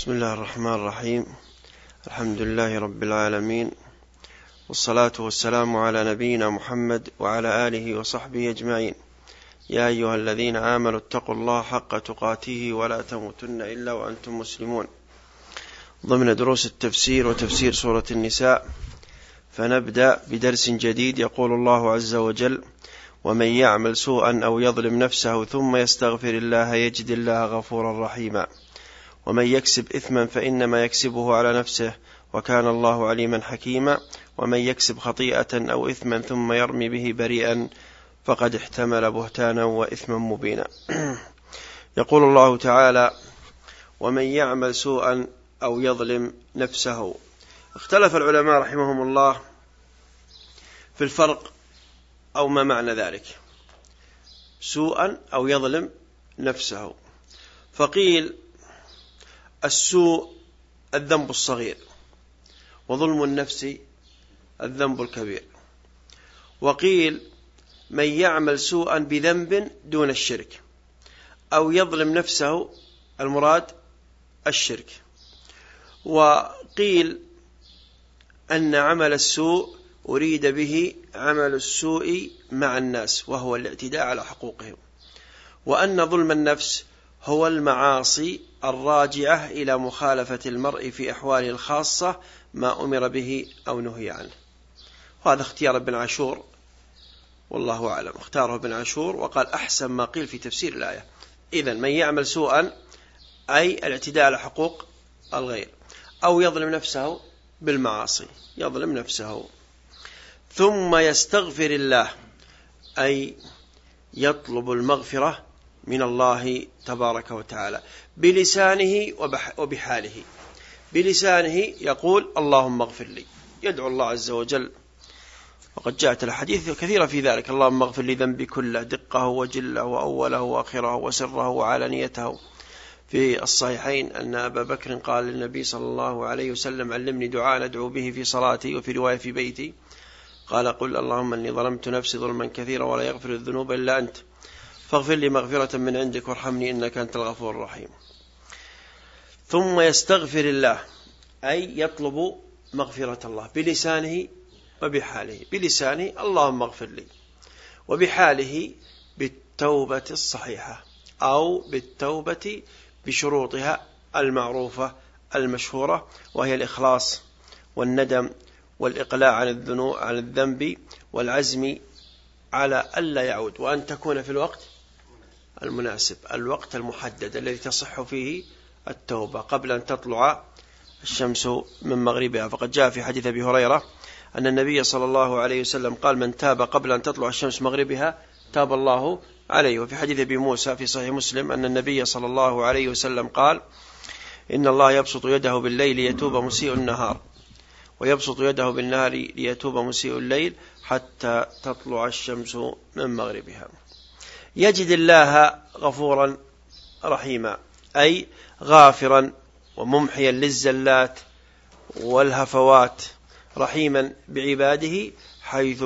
بسم الله الرحمن الرحيم الحمد لله رب العالمين والصلاة والسلام على نبينا محمد وعلى آله وصحبه أجمعين يا أيها الذين آمنوا اتقوا الله حق تقاته ولا تموتن إلا وأنتم مسلمون ضمن دروس التفسير وتفسير سورة النساء فنبدأ بدرس جديد يقول الله عز وجل ومن يعمل سوءا أو يظلم نفسه ثم يستغفر الله يجد الله غفورا رحيما ومن يكسب إثما فإنما يكسبه على نفسه وكان الله عليما حكيما. ومن يكسب خطيئة أو إثما ثم يرمي به بريئا فقد احتمل بهتانا وإثما مبينا. يقول الله تعالى ومن يعمل سوءا أو يظلم نفسه. اختلف العلماء رحمهم الله في الفرق أو ما معنى ذلك. سوءا أو يظلم نفسه. فقيل السوء الذنب الصغير وظلم النفس الذنب الكبير. وقيل من يعمل سوءا بذنب دون الشرك أو يظلم نفسه المراد الشرك. وقيل أن عمل السوء أريد به عمل السوء مع الناس وهو الاعتداء على حقوقهم. وأن ظلم النفس هو المعاصي الراجعة إلى مخالفة المرء في أحواله الخاصة ما أمر به أو نهي عنه. وهذا اختيار ابن عاشور والله أعلم. اختاره ابن عاشور وقال أحسن ما قيل في تفسير الآية. إذا من يعمل سوءا أي الاعتداء على حقوق الغير. أو يظلم نفسه بالمعاصي. يظلم نفسه. ثم يستغفر الله أي يطلب المغفرة من الله تبارك وتعالى. بلسانه وبحاله. بلسانه يقول اللهم اغفر لي. يدعو الله عز وجل. وقد جاءت الحديث كثيرة في ذلك. اللهم اغفر لي ذنبي كله دقه وجله وأوله وآخره وسره وعلانيته. في الصحيحين أن أبا بكر قال للنبي صلى الله عليه وسلم علمني دعاء ندعو به في صلاتي وفي رواية في بيتي. قال قل اللهم أني ظلمت نفسي ظلما كثيرا ولا يغفر الذنوب إلا أنت. فاغفر لي مغفرة من عندك وارحمني إنك أنت الغفور الرحيم. ثم يستغفر الله أي يطلب مغفرة الله بلسانه وبحاله. بلسانه اللهم اغفر لي. وبحاله بالتوبة الصحيحة أو بالتوبة بشروطها المعروفة المشهورة وهي الإخلاص والندم والإقلاع عن الذنوب عن الذنب والعزم على ألا يعود. وأن تكون في الوقت المناسب الوقت المحدد الذي تصح فيه التوبة قبل أن تطلع الشمس من مغربها. فقد جاء في حديث أبي هريرة أن النبي صلى الله عليه وسلم قال من تاب قبل أن تطلع الشمس مغربها تاب الله عليه. وفي حديث أبي موسى في صحيح مسلم أن النبي صلى الله عليه وسلم قال إن الله يبسط يده بالليل ليتوب مسيء النهار ويبسط يده بالنهار ليتوب مسيء الليل حتى تطلع الشمس من مغربها. يجد الله غفورا رحيما أي غافرا وممحيا للزلات والهفوات رحيما بعباده حيث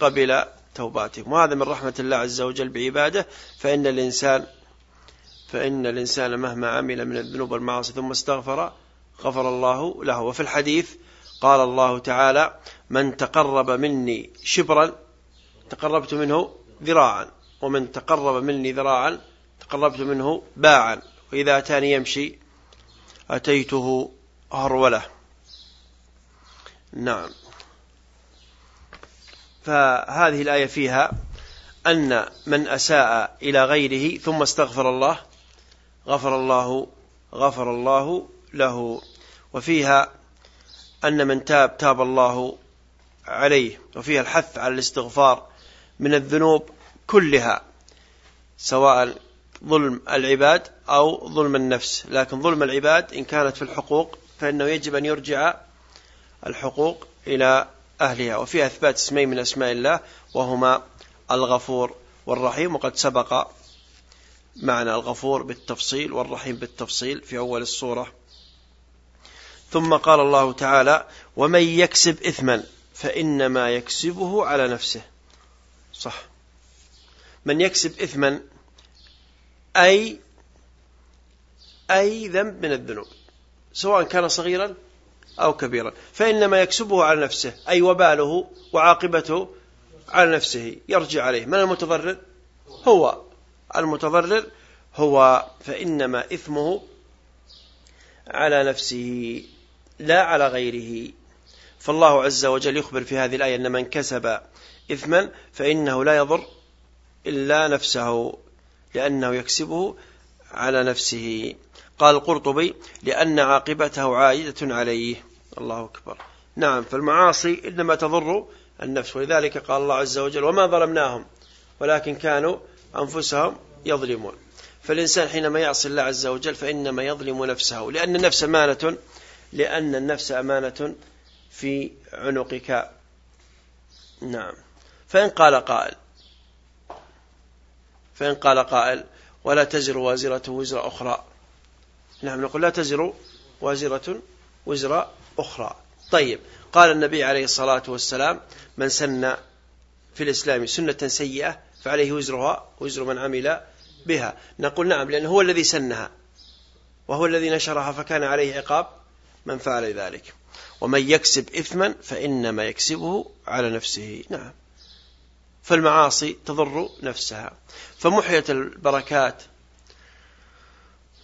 قبل توباتهم. وهذا من رحمة الله عز وجل بعباده. فإن الإنسان فإن الإنسان مهما عمل من الذنوب والمعاصي ثم استغفر غفر الله له. وفي الحديث قال الله تعالى من تقرب مني شبرا تقربت منه ذراعا. ومن تقرب مني ذراعا تقربت منه باعا. وإذا أتاني يمشي أتيته هرولة. نعم. فهذه الآية فيها أن من أساء إلى غيره ثم استغفر الله غفر الله غفر الله له. وفيها أن من تاب تاب الله عليه. وفيها الحث على الاستغفار من الذنوب كلها سواء ظلم العباد أو ظلم النفس. لكن ظلم العباد إن كانت في الحقوق فإنه يجب أن يرجع الحقوق إلى أهلها. وفيها إثبات اسمين من أسماء الله وهما الغفور والرحيم وقد سبق معنى الغفور بالتفصيل والرحيم بالتفصيل في أول الصورة ثم قال الله تعالى ومن يكسب إثما فإنما يكسبه على نفسه. صح. من يكسب إثما أي أي ذنب من الذنوب سواء كان صغيرا أو كبيرا. فإنما يكسبه على نفسه أي وباله وعاقبته على نفسه يرجع عليه. من المتضرر؟ هو. المتضرر هو. فإنما إثمه على نفسه لا على غيره. فالله عز وجل يخبر في هذه الآية أن من كسب إثما فإنه لا يضر إلا نفسه لأنه يكسبه على نفسه. قال القرطبي لأن عاقبته عائدة عليه. الله أكبر. نعم فالمعاصي إنما تضر النفس. ولذلك قال الله عز وجل وما ظلمناهم ولكن كانوا أنفسهم يظلمون. فالإنسان حينما يعصي الله عز وجل فإنما يظلم نفسه لأن النفس أمانة لأن النفس أمانة في عنقك. نعم. فإن قال قائل فإن قال قائل ولا تزر وازرة وزر أخرى. نعم نقول لا تزر وازرة وزر أخرى. طيب قال النبي عليه الصلاة والسلام من سن في الإسلام سنة سيئة فعليه وزرها وزر من عمل بها. نقول نعم لأنه هو الذي سنها وهو الذي نشرها فكان عليه عقاب من فعل ذلك. ومن يكسب إثما فإنما يكسبه على نفسه. نعم. فالمعاصي تضر نفسها. فمحيت البركات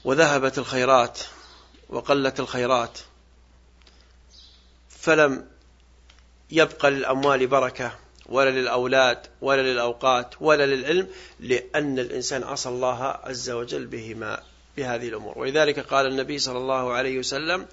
وذهبت الخيرات وقلت الخيرات فلم يبقى للأموال بركة ولا للأولاد ولا للأوقات ولا للعلم لأن الإنسان عصى الله عز وجل بهما بهذه الأمور. ولذلك قال النبي صلى الله عليه وسلم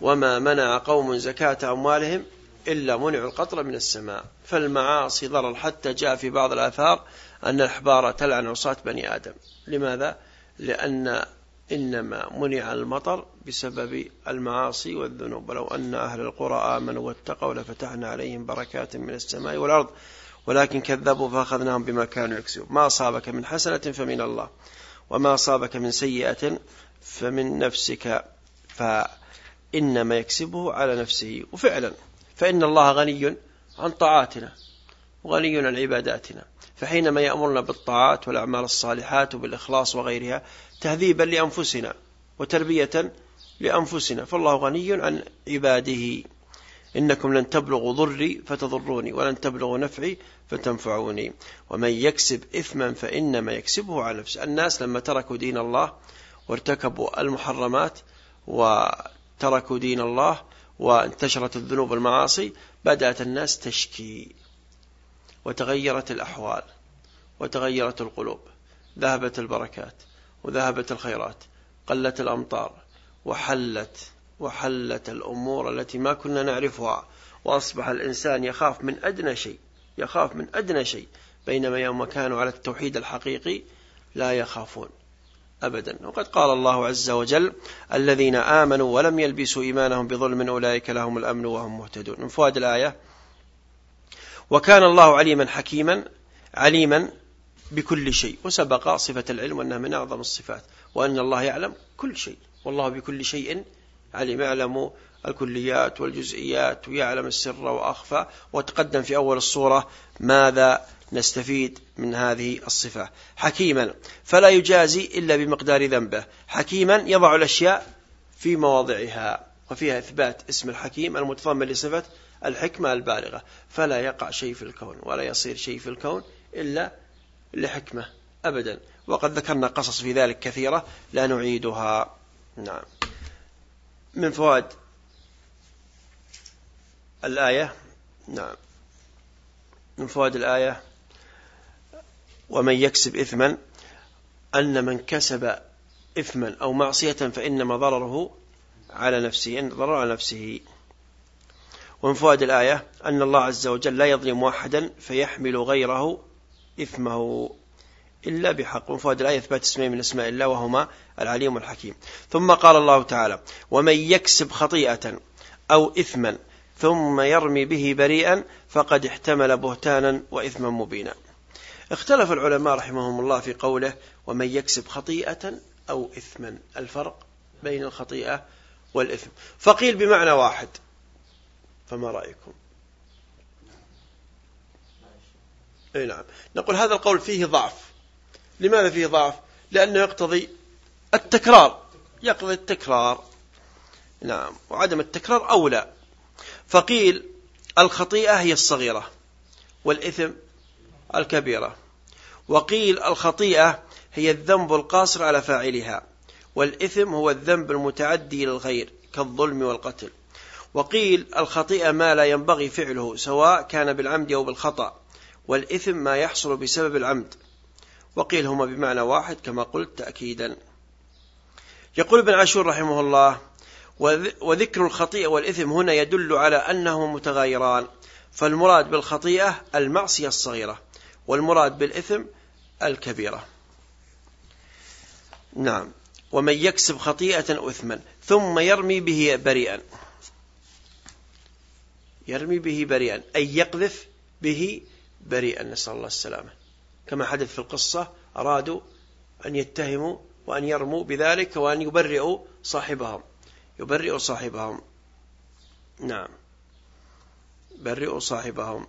وما منع قوم زكاة أموالهم إلا منعوا القطر من السماء. فالمعاصي ضرر حتى جاء في بعض الآثار أن الأحبار تلعن عصاة بني آدم. لماذا؟ لأن إنما منع المطر بسبب المعاصي والذنوب. ولو أن أهل القرى آمنوا واتقوا لفتحنا عليهم بركات من السماء والأرض ولكن كذبوا فأخذناهم بما كانوا يكسبون. ما أصابك من حسنة فمن الله وما أصابك من سيئة فمن نفسك فإنما يكسبه على نفسه. وفعلا فإن الله غني عن طاعاتنا وغني عن عباداتنا. فحينما يأمرنا بالطاعات والأعمال الصالحات وبالإخلاص وغيرها تهذيبا لأنفسنا وتربية لأنفسنا. فالله غني عن عباده. إنكم لن تبلغوا ضري فتضروني ولن تبلغوا نفعي فتنفعوني. ومن يكسب إثما فإنما يكسبه على نفسه. الناس لما تركوا دين الله وارتكبوا المحرمات وتركوا دين الله وانتشرت الذنوب والمعاصي بدأت الناس تشكي وتغيرت الأحوال وتغيرت القلوب. ذهبت البركات وذهبت الخيرات قلت الأمطار وحلت وحلت الأمور التي ما كنا نعرفها. وأصبح الإنسان يخاف من أدنى شيء يخاف من أدنى شيء بينما يوم كانوا على التوحيد الحقيقي لا يخافون. أبدا. وقد قال الله عز وجل الذين آمنوا ولم يلبسوا إيمانهم بظلم أولئك لهم الأمن وهم مهتدون. من فواد الآية وكان الله عليما حكيما عليما بكل شيء وسبق صفة العلم أنها من أعظم الصفات وأن الله يعلم كل شيء. والله بكل شيء عليم. يعلم الكليات والجزئيات ويعلم السر وأخفى وتقدم في أول الصورة ماذا نستفيد من هذه الصفة. حكيما فلا يجازي إلا بمقدار ذنبه. حكيما يضع الأشياء في مواضعها وفيها إثبات اسم الحكيم المتضمن لصفة الحكمة البالغة. فلا يقع شيء في الكون ولا يصير شيء في الكون إلا لحكمة أبدا. وقد ذكرنا قصص في ذلك كثيرة لا نعيدها. نعم. من فوائد الآية نعم. من فوائد الآية ومن يكسب إثما أن من كسب إثما أو معصية فإنما ضرره على نفسه إن ضرر على نفسه. ومن فوائد الآية أن الله عز وجل لا يظلم واحدا فيحمل غيره إثمه إلا بحق. ومن فوائد الآية إثبات اسمين من أسماء الله وهما العليم والحكيم ثم قال الله تعالى ومن يكسب خطيئة أو إثما ثم يرمي به بريئا فقد احتمل بهتانا وإثما مبينا. اختلف العلماء رحمهم الله في قوله ومن يكسب خطيئة أو إثما. الفرق بين الخطيئة والإثم. فقيل بمعنى واحد. فما رأيكم؟ أي نعم. نقول هذا القول فيه ضعف. لماذا فيه ضعف؟ لأنه يقتضي التكرار. يقضي التكرار. نعم. وعدم التكرار أولى. فقيل الخطيئة هي الصغيرة والإثم الكبيرة. وقيل الخطيئة هي الذنب القاصر على فاعلها والإثم هو الذنب المتعدي للغير كالظلم والقتل. وقيل الخطيئة ما لا ينبغي فعله سواء كان بالعمد أو بالخطأ والإثم ما يحصل بسبب العمد. وقيل هما بمعنى واحد كما قلت تأكيدا. يقول ابن عاشور رحمه الله وذكر الخطيئة والإثم هنا يدل على أنهما متغايران. فالمراد بالخطيئة المعصية الصغيرة. والمراد بالإثم الكبيرة. نعم. ومن يكسب خطيئة أثما ثم يرمي به بريئا. يرمي به بريئا أي يقذف به بريئا نسأل الله السلامة. كما حدث في القصة أرادوا أن يتهموا وأن يرموا بذلك وأن يبرئوا صاحبهم. يبرئوا صاحبهم. نعم. برئوا صاحبهم.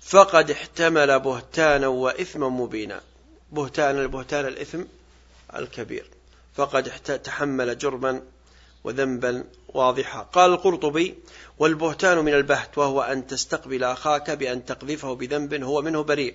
فقد احتمل بهتانا وإثما مبينا. بهتان البهتان الإثم الكبير. فقد تحمل جرما وذنبا واضحا. قال القرطبي والبهتان من البهت وهو أن تستقبل أخاك بأن تقذفه بذنب هو منه بريء.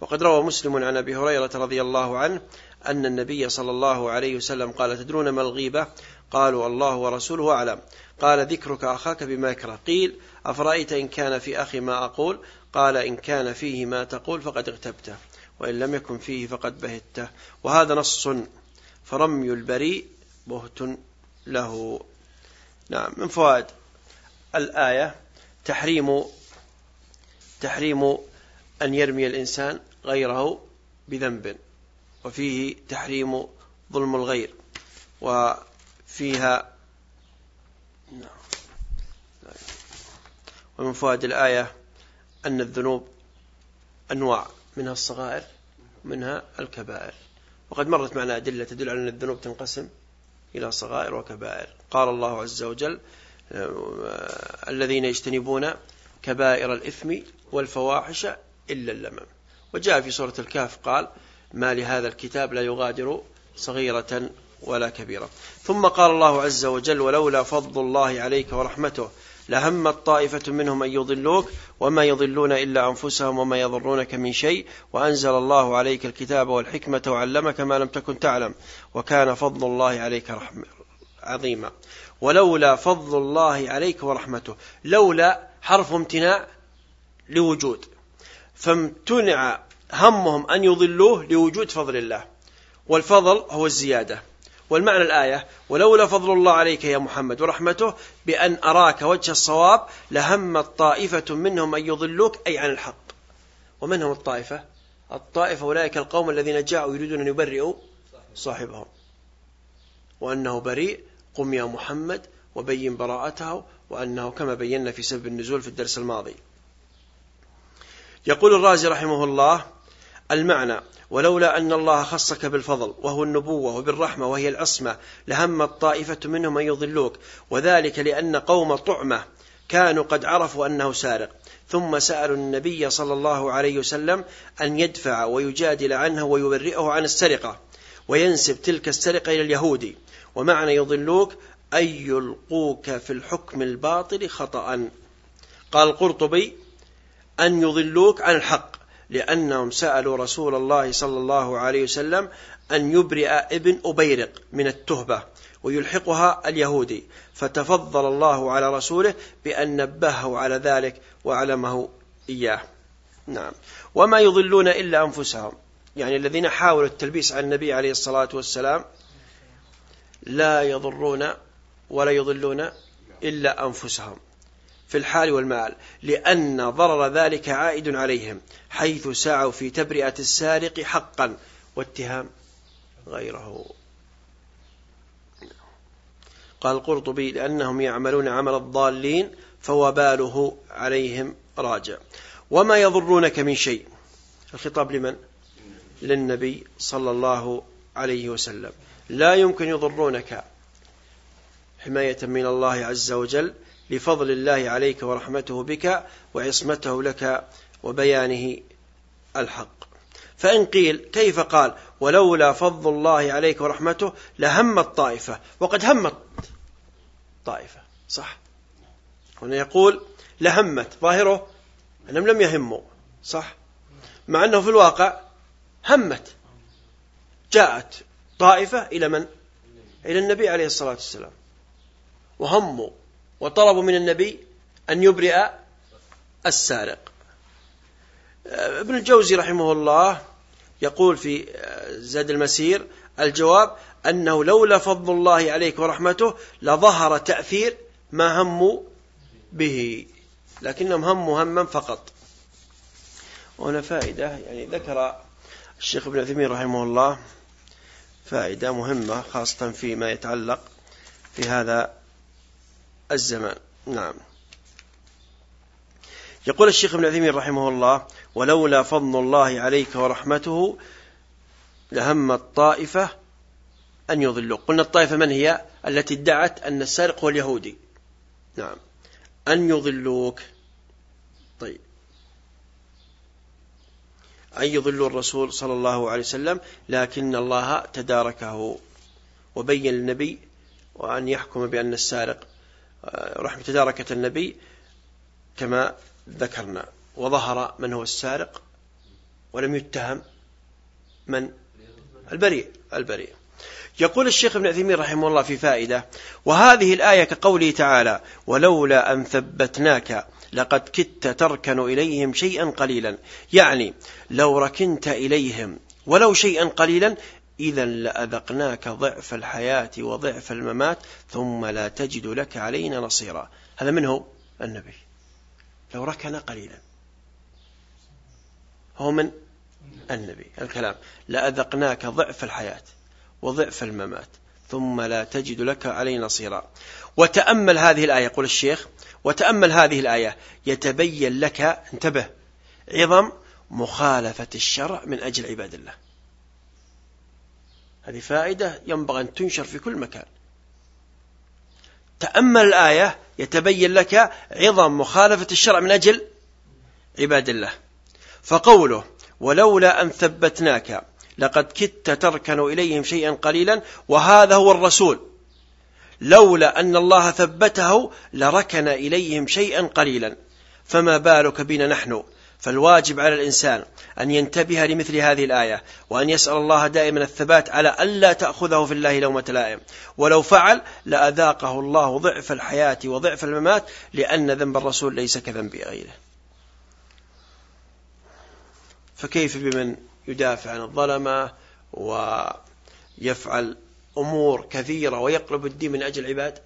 وقد روى مسلم عن أبي هريرة رضي الله عنه أن النبي صلى الله عليه وسلم قال تدرون ما الغيبة؟ قالوا الله ورسوله أعلم. قال ذكرك أخاك بما يكره. قيل أفرأيت إن كان في أخي ما أقول؟ قال إن كان فيه ما تقول فقد اغتبته وإن لم يكن فيه فقد بهته. وهذا نص فرمي البريء بهت له. نعم من فوائد الآية تحريم تحريم أن يرمي الإنسان غيره بذنب. وفيه تحريم ظلم الغير. وفيها ومن فوائد الآية أن الذنوب أنواع منها الصغائر منها الكبائر. وقد مرت معنا أدلة تدل على أن الذنوب تنقسم إلى صغائر وكبائر. قال الله عز وجل الذين يجتنبون كبائر الإثم والفواحش إلا اللمم. وجاء في سورة الكهف قال ما لهذا الكتاب لا يغادر صغيرة ولا كبيرة. ثم قال الله عز وجل ولولا فضل الله عليك ورحمته لهمت طائفة منهم أن يضلوك وما يضلون إلا أنفسهم وما يضرونك من شيء وأنزل الله عليك الكتاب والحكمة وعلمك ما لم تكن تعلم وكان فضل الله عليك رحمة عظيما. ولولا فضل الله عليك ورحمته لولا حرف امتناع لوجود. فامتنع همهم أن يضلوه لوجود فضل الله. والفضل هو الزيادة. والمعنى الآية ولولا فضل الله عليك يا محمد ورحمته بأن أراك وجه الصواب لهمت طائفة منهم أن يضلوك أي عن الحق. ومن هم الطائفة؟ الطائفة أولئك القوم الذين جاءوا يريدون أن يبرئوا صاحبهم. وأنه بريء قم يا محمد وبين براءته وأنه كما بينا في سبب النزول في الدرس الماضي. يقول الرازي رحمه الله المعنى ولولا أن الله خصك بالفضل وهو النبوة وبالرحمة وهي العصمة لهمت طائفة منهم أن يضلوك. وذلك لأن قوم طعمة كانوا قد عرفوا أنه سارق. ثم سألوا النبي صلى الله عليه وسلم أن يدفع ويجادل عنه ويبرئه عن السرقة وينسب تلك السرقة إلى اليهودي. ومعنى يضلوك أن يلقوك في الحكم الباطل خطأ. قال القرطبي أن يضلوك عن الحق. لأنهم سألوا رسول الله صلى الله عليه وسلم أن يبرئ ابن أبيرق من التهبة ويلحقها اليهودي. فتفضل الله على رسوله بأن نبهه على ذلك وعلمه إياه. نعم. وما يضلون إلا أنفسهم. يعني الذين حاولوا التلبيس على النبي عليه الصلاة والسلام لا يضرون ولا يضلون إلا أنفسهم. في الحال والمال لأن ضرر ذلك عائد عليهم حيث سعوا في تبرئة السارق حقا واتهام غيره. قال القرطبي لأنهم يعملون عمل الضالين فوباله عليهم راجع. وما يضرونك من شيء. الخطاب لمن؟ للنبي صلى الله عليه وسلم. لا يمكن يضرونك. حماية من الله عز وجل لفضل الله عليك ورحمته بك وعصمته لك وبيانه الحق. فإن قيل كيف قال ولولا فضل الله عليك ورحمته لهمت طائفة وقد همت طائفة صح؟ هنا يقول لهمت ظاهره أنهم لم يهموا صح؟ مع أنه في الواقع همت جاءت طائفة إلى من؟ إلى النبي عليه الصلاة والسلام وهموا وطلبوا من النبي أن يبرئ السارق. ابن الجوزي رحمه الله يقول في زاد المسير الجواب أنه لولا فضل الله عليك ورحمته لظهر تأثير ما هموا به لكنهم هموا هما فقط. وهنا فائدة يعني ذكر الشيخ ابن عثيمين رحمه الله فائدة مهمة خاصة فيما يتعلق في هذا الزمان. نعم. يقول الشيخ ابن عثيمين رحمه الله ولولا فضل الله عليك ورحمته لهم الطائفة أن يضلوك. قلنا الطائفة من هي؟ التي ادعت أن السارق هو اليهودي. نعم. أن يضلوك. طيب. أن يضلوا الرسول صلى الله عليه وسلم لكن الله تداركه وبين النبي وأن يحكم بأن السارق رحمة تداركة النبي كما ذكرنا. وظهر من هو السارق ولم يتهم من؟ البريء البريء. يقول الشيخ ابن عثيمين رحمه الله في فائدة وهذه الآية كقوله تعالى ولولا أن ثبتناك لقد كدت تركن إليهم شيئا قليلا يعني لو ركنت إليهم ولو شيئا قليلا إذا لأذقناك ضعف الحياة وضعف الممات ثم لا تجد لك علينا نصيرا. هذا منه النبي. لو ركن قليلا. هو من؟ النبي. الكلام. لأذقناك ضعف الحياة وضعف الممات ثم لا تجد لك علي نصيرا. وتأمل هذه الآية. يقول الشيخ وتأمل هذه الآية. يتبين لك انتبه عظم مخالفة الشرع من أجل عباد الله. هذه فائدة ينبغي أن تنشر في كل مكان. تأمل الآية يتبين لك عظم مخالفة الشرع من أجل عباد الله. فقوله ولولا أن ثبتناك لقد كدت تركن إليهم شيئا قليلا وهذا هو الرسول. لولا أن الله ثبته لركن إليهم شيئا قليلا. فما بالك بنا نحن فالواجب على الإنسان أن ينتبه لمثل هذه الآية وأن يسأل الله دائما الثبات على ألا تأخذه في الله لومة لائم. ولو فعل لأذاقه الله ضعف الحياة وضعف الممات لأن ذنب الرسول ليس كذنب غيره. فكيف بمن يدافع عن الظلمة ويفعل أمور كثيرة ويقلب الدين من أجل العباد؟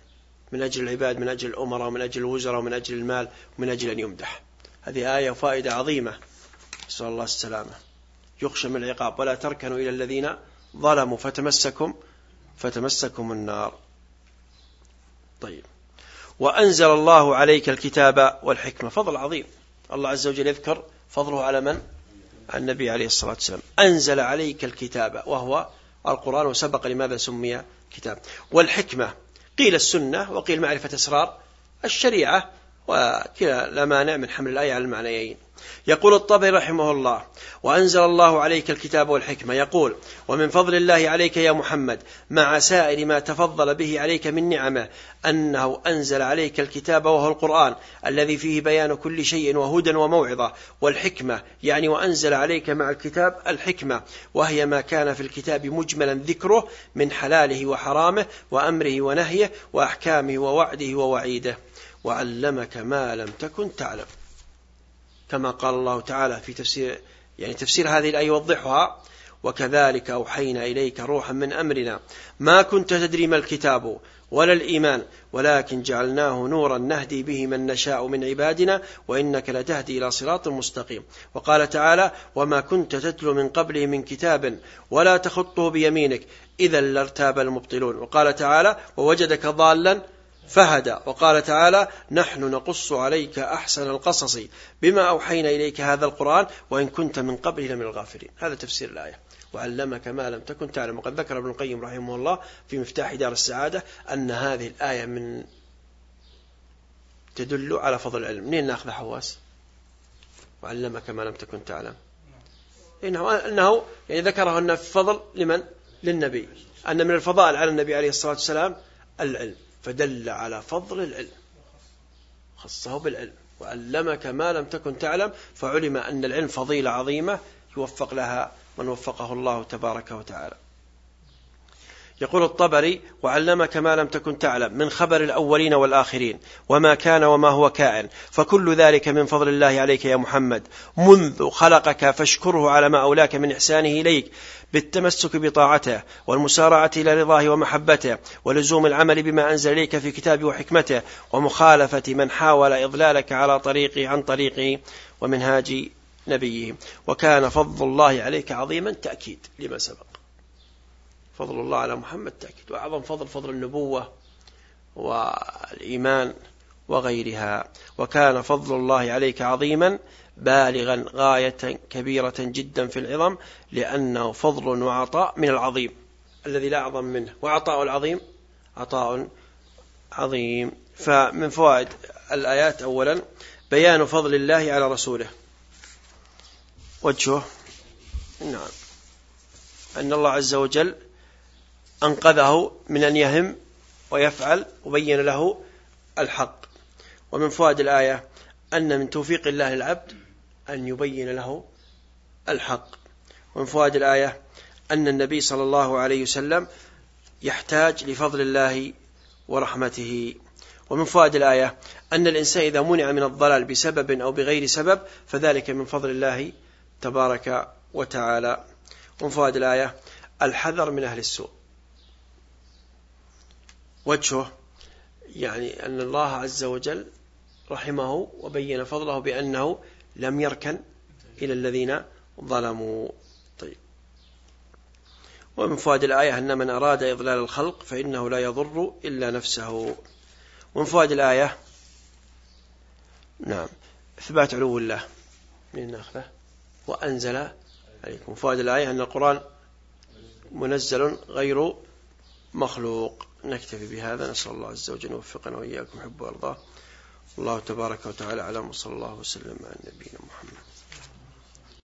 من أجل العباد من أجل الأمراء ومن أجل الوزراء ومن أجل المال ومن أجل أن يمدح. هذه آية وفائدة عظيمة. نسأل الله السلامة. يخشى من العقاب. ولا تركنوا إلى الذين ظلموا. فتمسكم فتمسكم النار. طيب. وأنزل الله عليك الكتاب والحكمة. فضل عظيم. الله عز وجل يذكر فضله على من؟ النبي عليه الصلاة والسلام. أنزل عليك الكتاب. وهو القرآن وسبق لماذا سمي كتاب. والحكمة. قيل السنة وقيل معرفة أسرار. الشريعة وكلا لا مانع من حمل الآية على المعنيين. يقول الطبري رحمه الله وأنزل الله عليك الكتاب والحكمة. يقول ومن فضل الله عليك يا محمد مع سائر ما تفضل به عليك من نعمة أنه أنزل عليك الكتاب وهو القرآن الذي فيه بيان كل شيء وهدى وموعظة والحكمة. يعني وأنزل عليك مع الكتاب الحكمة. وهي ما كان في الكتاب مجملا ذكره من حلاله وحرامه وأمره ونهيه وأحكامه ووعده ووعيده. وعلمك ما لم تكن تعلم. كما قال الله تعالى في تفسير يعني تفسير هذه الآية يوضحها وكذلك أوحينا إليك روحا من أمرنا. ما كنت تدري ما الكتاب ولا الإيمان ولكن جعلناه نورا نهدي به من نشاء من عبادنا وإنك لتهدي إلى صراط مستقيم. وقال تعالى وما كنت تتلو من قبله من كتاب ولا تخطه بيمينك. إذا لارتاب المبطلون. وقال تعالى ووجدك ضالا فهدى. وقال تعالى نحن نقص عليك أحسن القصص بما أوحينا إليك هذا القرآن وإن كنت من قبله لمن الغافلين. هذا تفسير الآية. وعلمك ما لم تكن تعلم. وقد ذكر ابن القيم رحمه الله في مفتاح دار السعادة أن هذه الآية من تدل على فضل العلم. منين نأخذ حواس؟ وعلمك ما لم تكن تعلم. إنه, أنه يعني ذكره أن فضل لمن؟ للنبي. أن من الفضائل على النبي عليه الصلاة والسلام العلم. فدل على فضل العلم خصه بالعلم وعلمك ما لم تكن تعلم فعلم أن العلم فضيلة عظيمة يوفق لها من وفقه الله تبارك وتعالى. يقول الطبري وعلمك ما لم تكن تعلم من خبر الأولين والآخرين وما كان وما هو كائن فكل ذلك من فضل الله عليك يا محمد. منذ خلقك فاشكره على ما أولاك من إحسانه إليك بالتمسك بطاعته والمسارعة إلى رضاه ومحبته ولزوم العمل بما أنزل إليك في كتابه وحكمته ومخالفة من حاول إضلالك على طريقه عن طريقه ومنهاج نبيه. وكان فضل الله عليك عظيما تأكيد لما سبق. فضل الله على محمد تأكيد. وأعظم فضل فضل النبوة والإيمان وغيرها. وكان فضل الله عليك عظيما بالغا غاية كبيرة جدا في العظم لأنه فضل وعطاء من العظيم. الذي لا أعظم منه. وعطاء العظيم عطاء عظيم. فمن فوائد الآيات أولا بيان فضل الله على رسوله. وجهه. نعم. أن الله عز وجل أنقذه من أن يهم ويفعل وبين له الحق. ومن فوائد الآية أن من توفيق الله للعبد أن يبين له الحق. ومن فوائد الآية أن النبي صلى الله عليه وسلم يحتاج لفضل الله ورحمته. ومن فوائد الآية أن الإنسان إذا منع من الضلال بسبب أو بغير سبب فذلك من فضل الله تبارك وتعالى. ومن فوائد الآية الحذر من أهل السوء. وجهه يعني أن الله عز وجل رحمه وبين فضله بأنه لم يركن إلى الذين ظلموا. طيب. ومن فوائد الآية أن من أراد إضلال الخلق فإنه لا يضر إلا نفسه. ومن فوائد الآية نعم إثبات علو الله. من ناخذه؟ وأنزل عليكم. فوائد الآية أن القرآن منزل غير مخلوق. نكتفي بهذا. نسأل الله عز وجل يوفقنا وإياكم حب وأرضاه. الله تبارك وتعالى على وصلى الله وسلم على نبينا محمد.